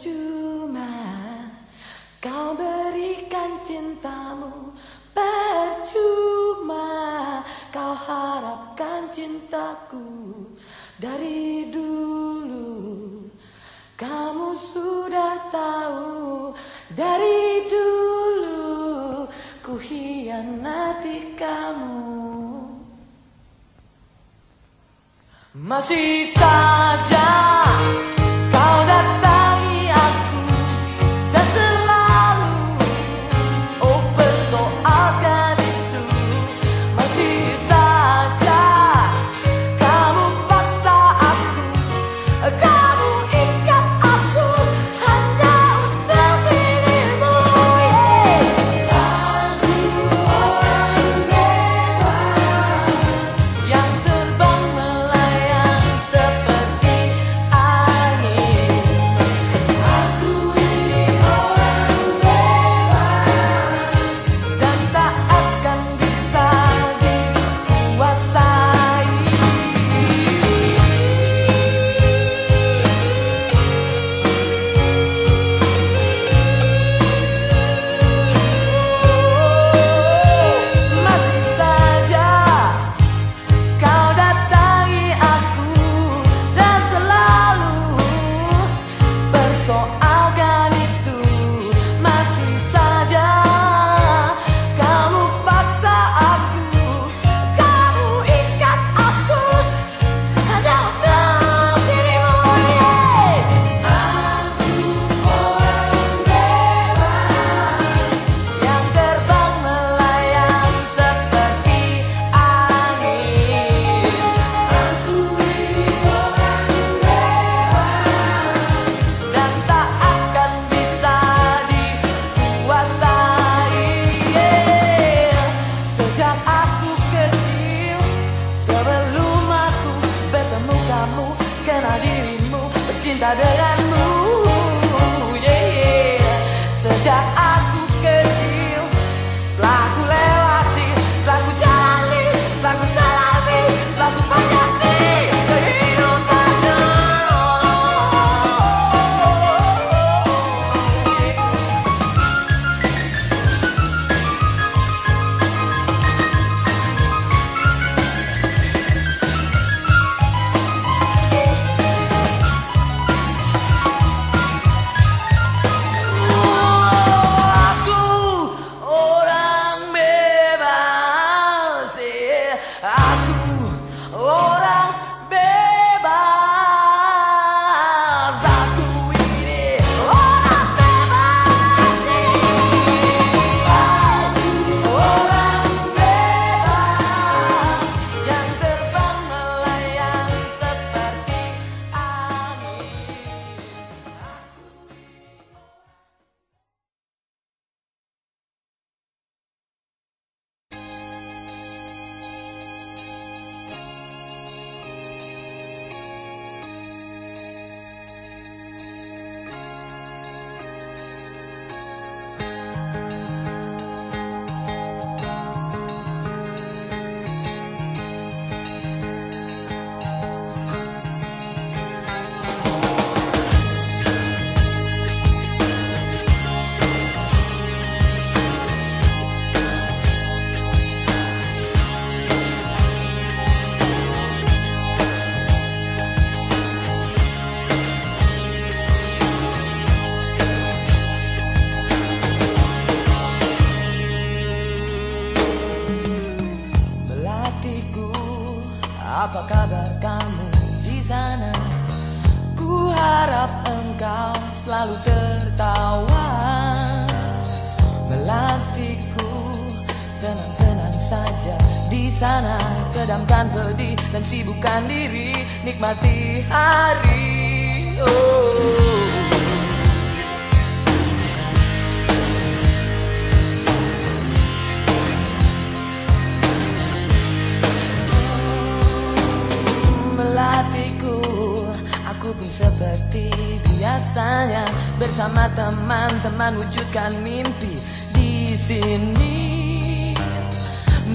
percuma Kau berikan cintamu percuma Kau harapkan cintaku dari dulu. Kamu sudah tahu dari dulu Ku hianati kamu. Masih saja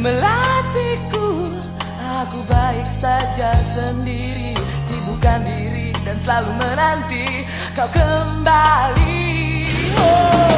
melatihku Aku baik saja sendiri Sibukkan diri dan selalu menanti Kau kembali oh.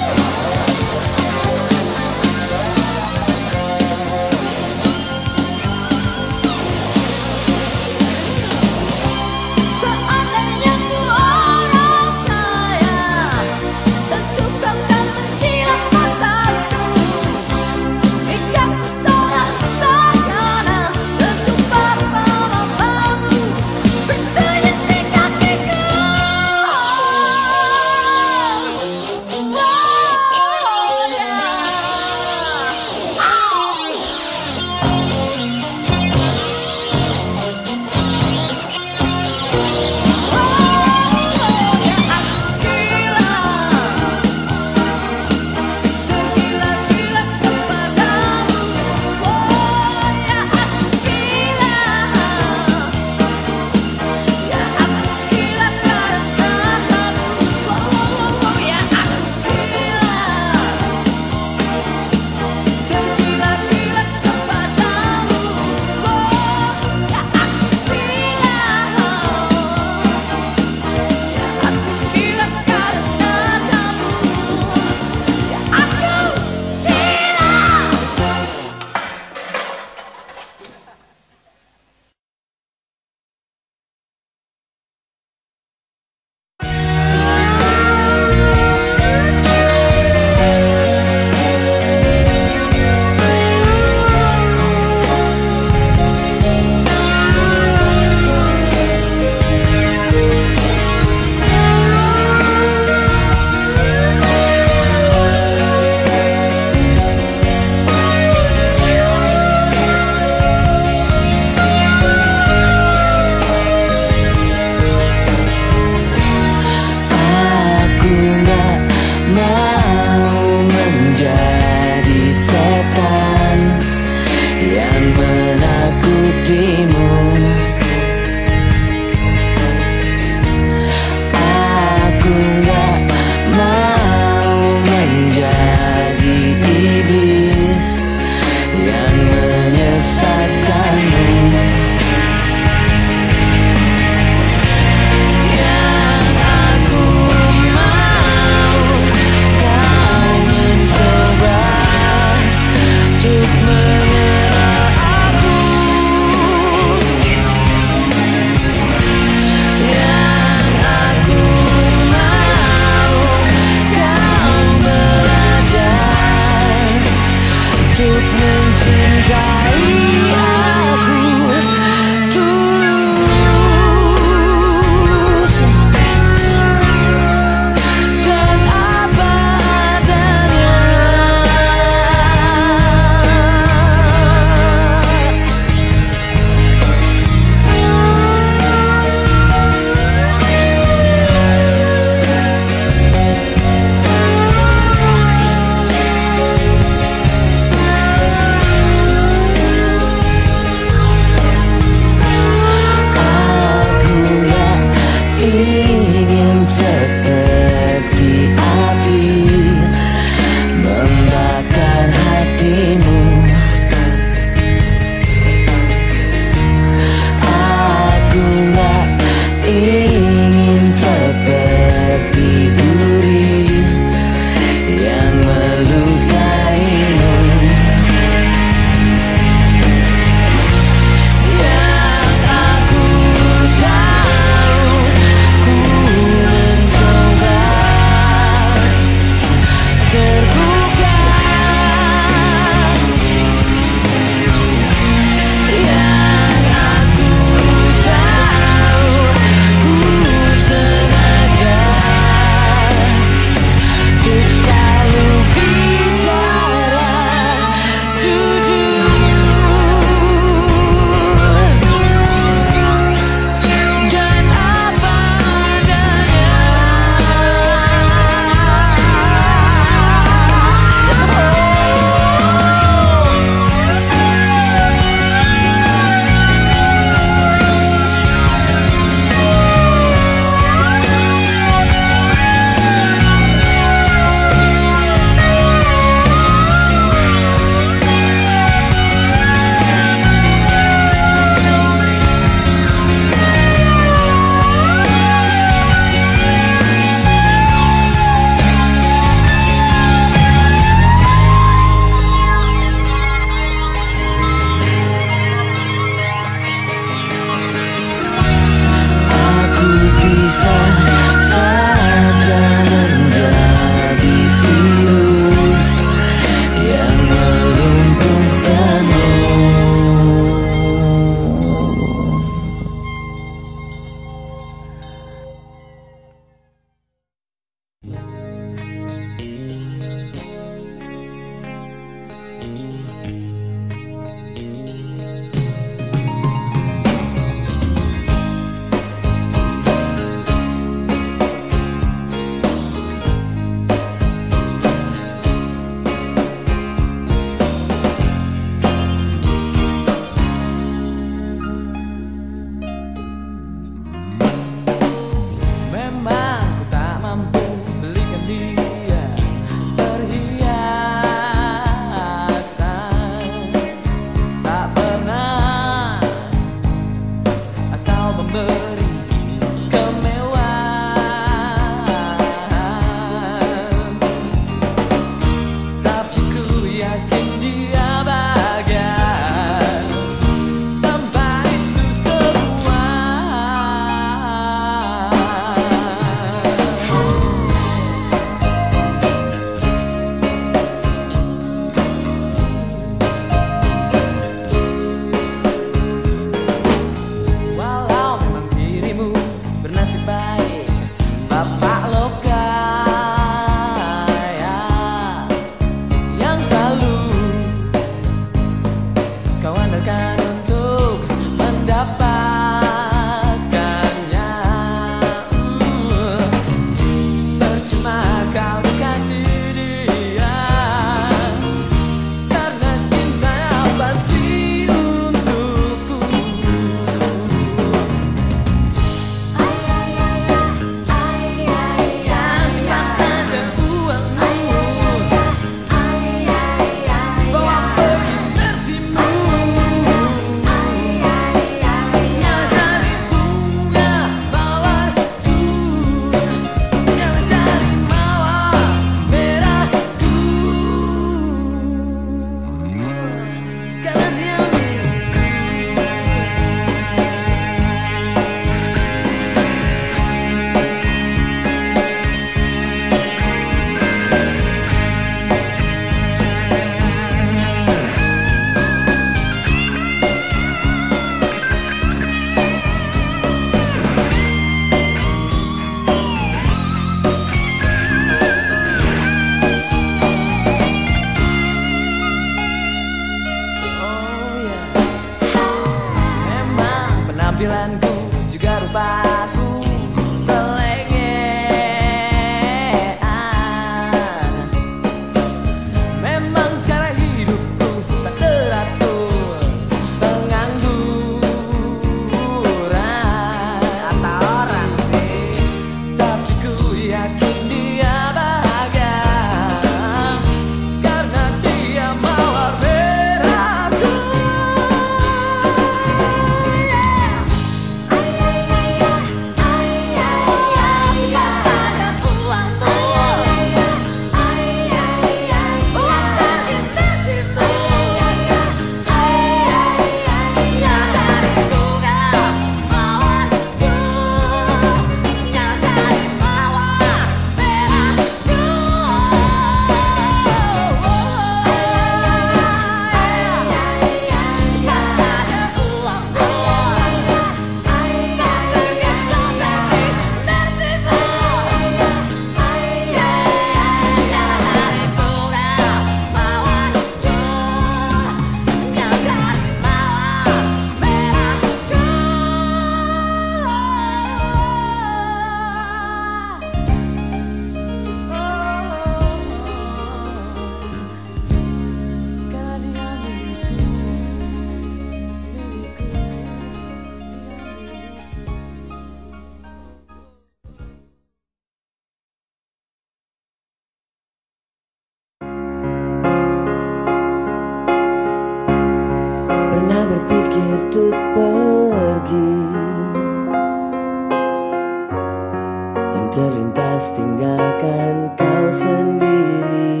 terlintas tinggalkan kau sendiri.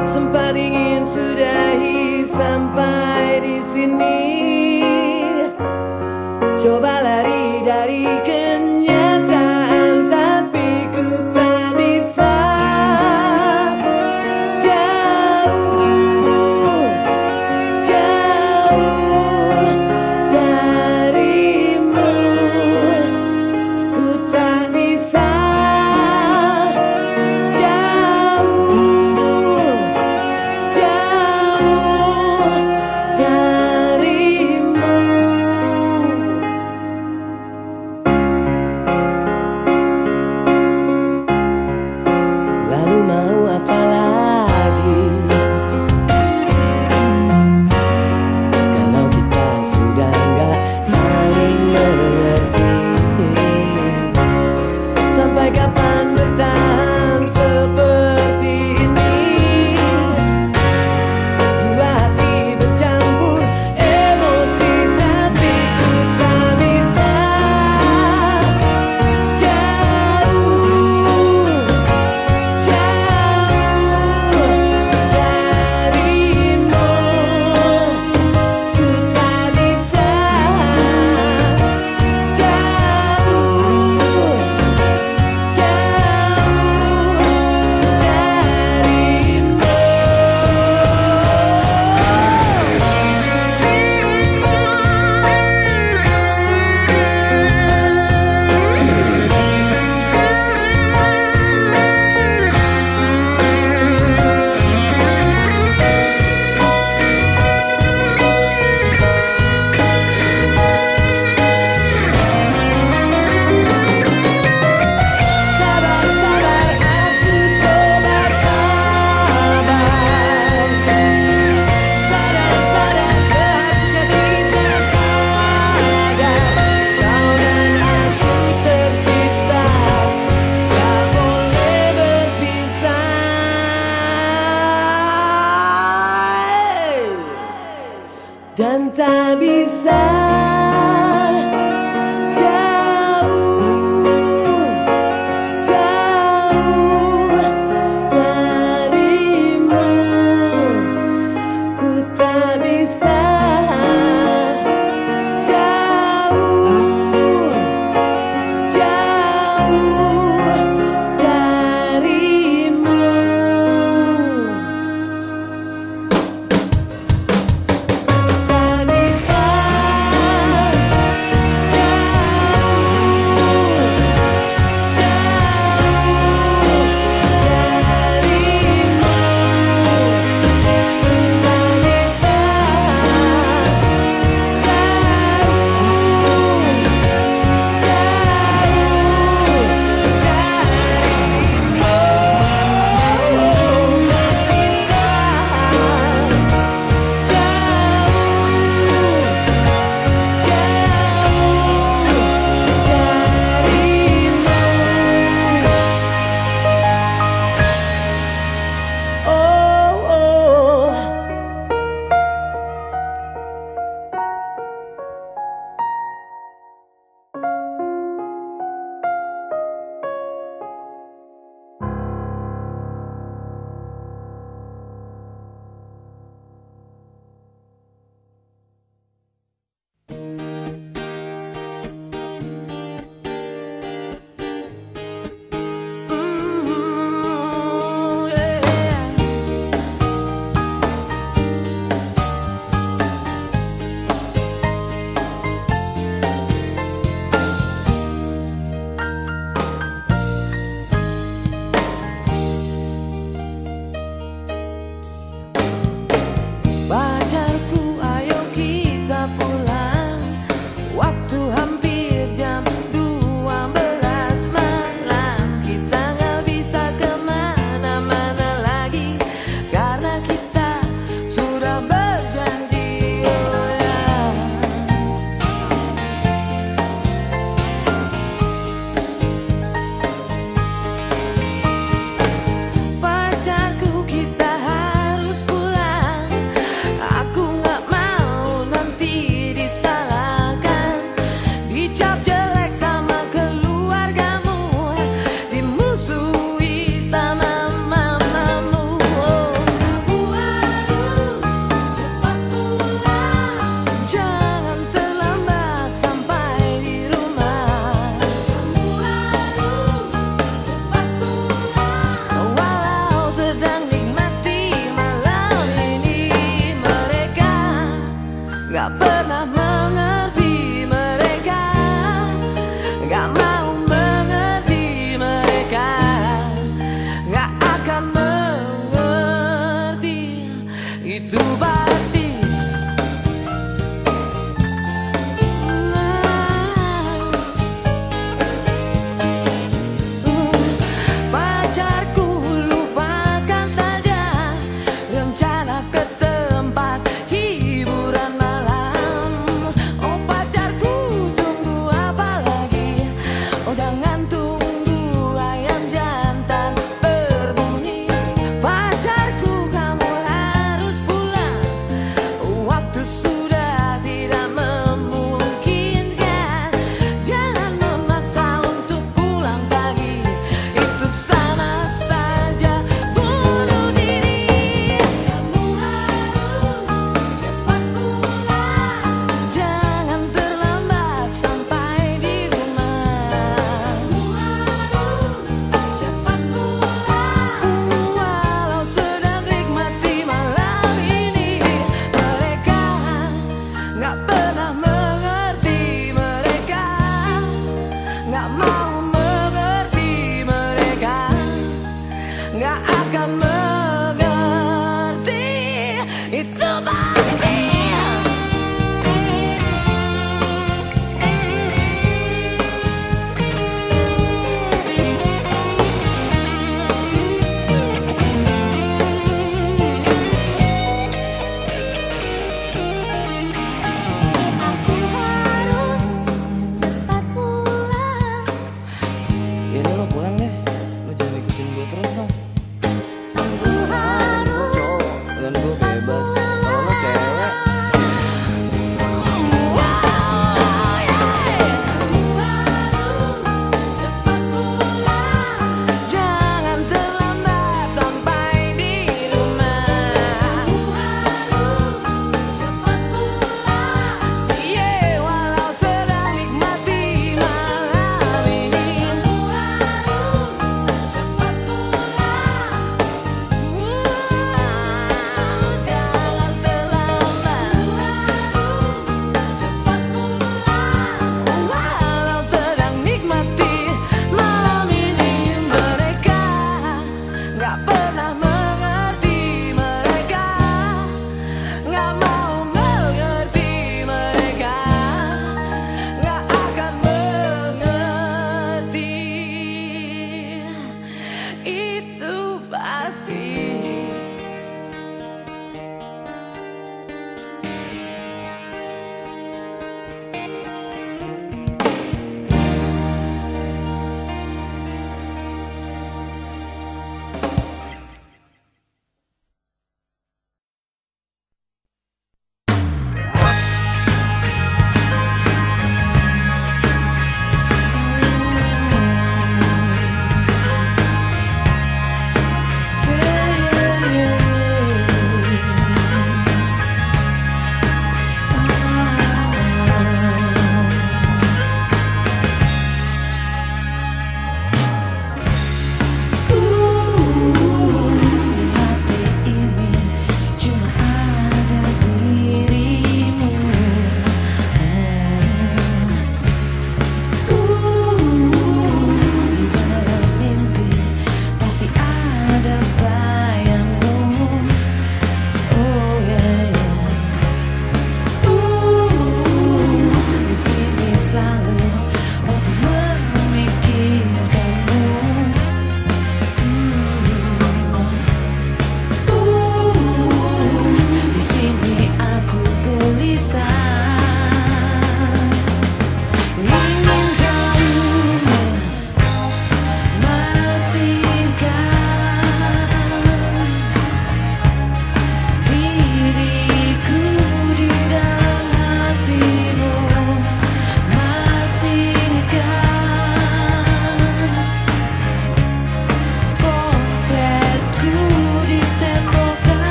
Sempat ingin sudahi sampai di sini. Cobalah dan tak bisa.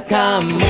Kamu